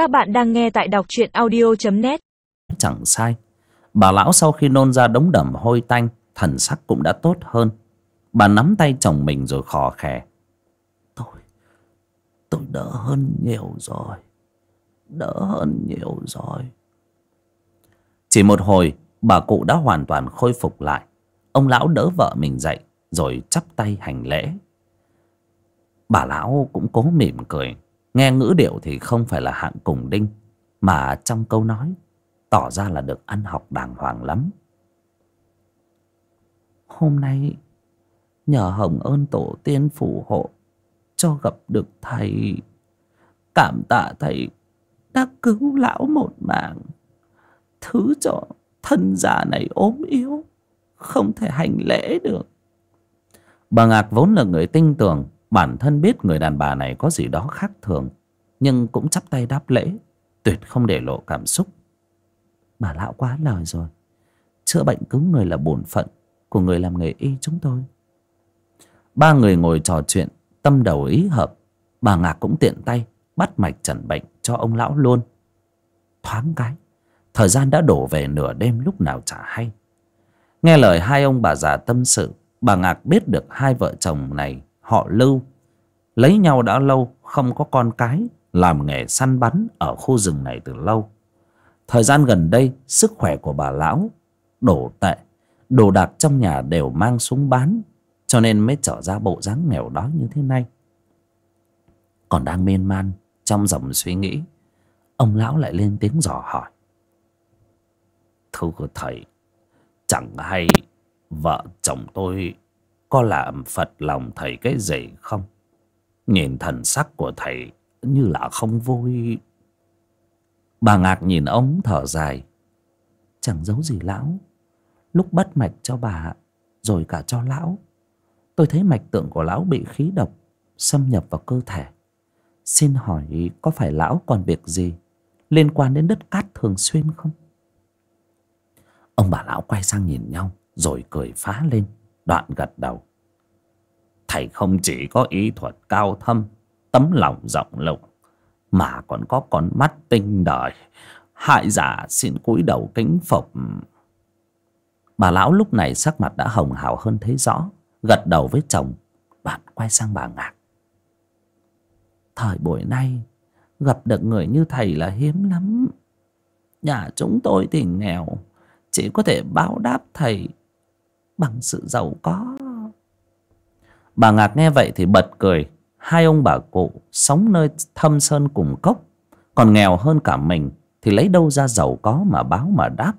Các bạn đang nghe tại đọc truyện audio.net Chẳng sai. Bà lão sau khi nôn ra đống đầm hôi tanh, Thần sắc cũng đã tốt hơn. Bà nắm tay chồng mình rồi khò khè. Tôi Tôi đỡ hơn nhiều rồi. Đỡ hơn nhiều rồi. Chỉ một hồi, Bà cụ đã hoàn toàn khôi phục lại. Ông lão đỡ vợ mình dậy, Rồi chắp tay hành lễ. Bà lão cũng cố mỉm cười. Nghe ngữ điệu thì không phải là hạng cùng đinh, Mà trong câu nói, Tỏ ra là được ăn học đàng hoàng lắm. Hôm nay, Nhờ hồng ơn tổ tiên phù hộ Cho gặp được thầy. Cảm tạ thầy Đã cứu lão một mạng. Thứ cho thân già này ốm yếu, Không thể hành lễ được. Bà Ngạc vốn là người tinh tường Bản thân biết người đàn bà này có gì đó khác thường, Nhưng cũng chắp tay đáp lễ, Tuyệt không để lộ cảm xúc. Bà lão quá lời rồi. Chữa bệnh cứu người là bổn phận Của người làm nghề y chúng tôi. Ba người ngồi trò chuyện, Tâm đầu ý hợp. Bà Ngạc cũng tiện tay Bắt mạch chẩn bệnh cho ông lão luôn. Thoáng cái, Thời gian đã đổ về nửa đêm lúc nào chả hay. Nghe lời hai ông bà già tâm sự, Bà Ngạc biết được hai vợ chồng này Họ lưu. Lấy nhau đã lâu, Không có con cái, Làm nghề săn bắn Ở khu rừng này từ lâu. Thời gian gần đây, Sức khỏe của bà lão Đổ tệ, Đồ đạc trong nhà đều mang súng bán, Cho nên mới trở ra bộ dáng nghèo đói như thế này. Còn đang miên man Trong dòng suy nghĩ, Ông lão lại lên tiếng dò hỏi. Thưa thầy, Chẳng hay Vợ chồng tôi có làm Phật lòng thầy cái gì không? Nhìn thần sắc của thầy Như là không vui. Bà ngạc nhìn ông thở dài. Chẳng giấu gì lão. Lúc bắt mạch cho bà, Rồi cả cho lão. Tôi thấy mạch tượng của lão bị khí độc, Xâm nhập vào cơ thể. Xin hỏi có phải lão còn việc gì Liên quan đến đất cát thường xuyên không? Ông bà lão quay sang nhìn nhau, Rồi cười phá lên. Đoạn gật đầu. Thầy không chỉ có ý thuật cao thâm, Tấm lòng rộng lục Mà còn có con mắt tinh đời. Hại giả xin cúi đầu kính phục. Bà lão lúc này sắc mặt đã hồng hào hơn thấy rõ, Gật đầu với chồng. Bạn quay sang bà ngạc. Thời buổi nay, Gặp được người như thầy là hiếm lắm. Nhà chúng tôi thì nghèo, Chỉ có thể báo đáp thầy. Bằng sự giàu có. Bà Ngạc nghe vậy thì bật cười. Hai ông bà cụ sống nơi thâm sơn cùng cốc, Còn nghèo hơn cả mình Thì lấy đâu ra giàu có mà báo mà đáp.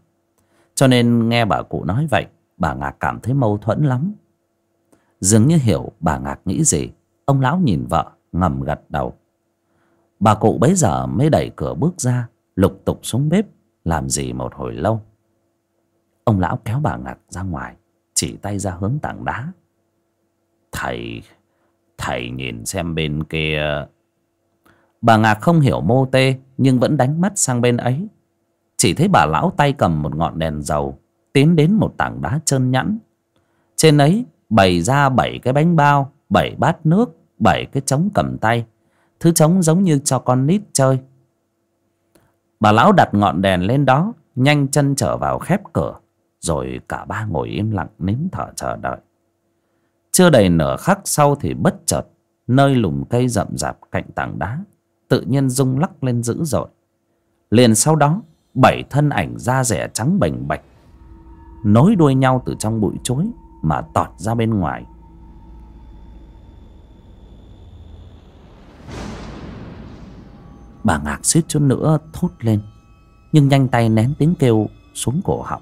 Cho nên nghe bà cụ nói vậy, Bà Ngạc cảm thấy mâu thuẫn lắm. Dường như hiểu bà Ngạc nghĩ gì, Ông lão nhìn vợ, ngầm gật đầu. Bà cụ bấy giờ mới đẩy cửa bước ra, Lục tục xuống bếp, Làm gì một hồi lâu. Ông lão kéo bà Ngạc ra ngoài. Chỉ tay ra hướng tảng đá. Thầy Thầy nhìn xem bên kia. Bà Ngạc không hiểu mô tê, Nhưng vẫn đánh mắt sang bên ấy. Chỉ thấy bà lão tay cầm một ngọn đèn dầu, Tiến đến một tảng đá trơn nhẵn. Trên ấy bày ra bảy cái bánh bao, Bảy bát nước, Bảy cái trống cầm tay. Thứ trống giống như cho con nít chơi. Bà lão đặt ngọn đèn lên đó, Nhanh chân trở vào khép cửa. Rồi cả ba ngồi im lặng nín thở chờ đợi. Chưa đầy nửa khắc sau thì bất chợt, Nơi lùm cây rậm rạp cạnh tảng đá, Tự nhiên rung lắc lên dữ dội. Liền sau đó, Bảy thân ảnh da rẻ trắng bềnh bạch, Nối đuôi nhau từ trong bụi chối Mà tọt ra bên ngoài. Bà ngạc suýt chút nữa thốt lên, Nhưng nhanh tay nén tiếng kêu xuống cổ họng.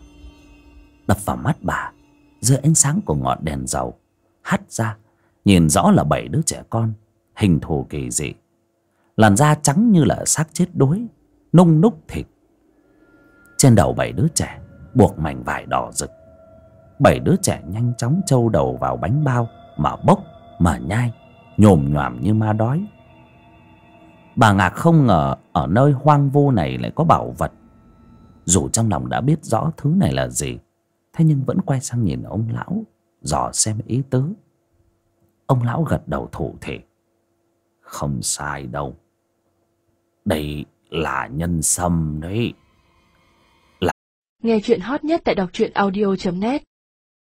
Đập vào mắt bà. Dưới ánh sáng của ngọn đèn dầu, hắt ra, nhìn rõ là bảy đứa trẻ con, hình thù kỳ dị. Làn da trắng như là xác chết đuối, nung núc thịt. Trên đầu bảy đứa trẻ buộc mảnh vải đỏ rực. Bảy đứa trẻ nhanh chóng trâu đầu vào bánh bao mà bốc, mà nhai, nhồm nhoàm như ma đói. Bà ngạc không ngờ ở nơi hoang vu này lại có bảo vật. Dù trong lòng đã biết rõ thứ này là gì thế nhưng vẫn quay sang nhìn ông lão, dò xem ý tứ. Ông lão gật đầu thủ thể không sai đâu. Đây là nhân sâm đấy. Là Nghe chuyện hot nhất tại đọc truyện audio.net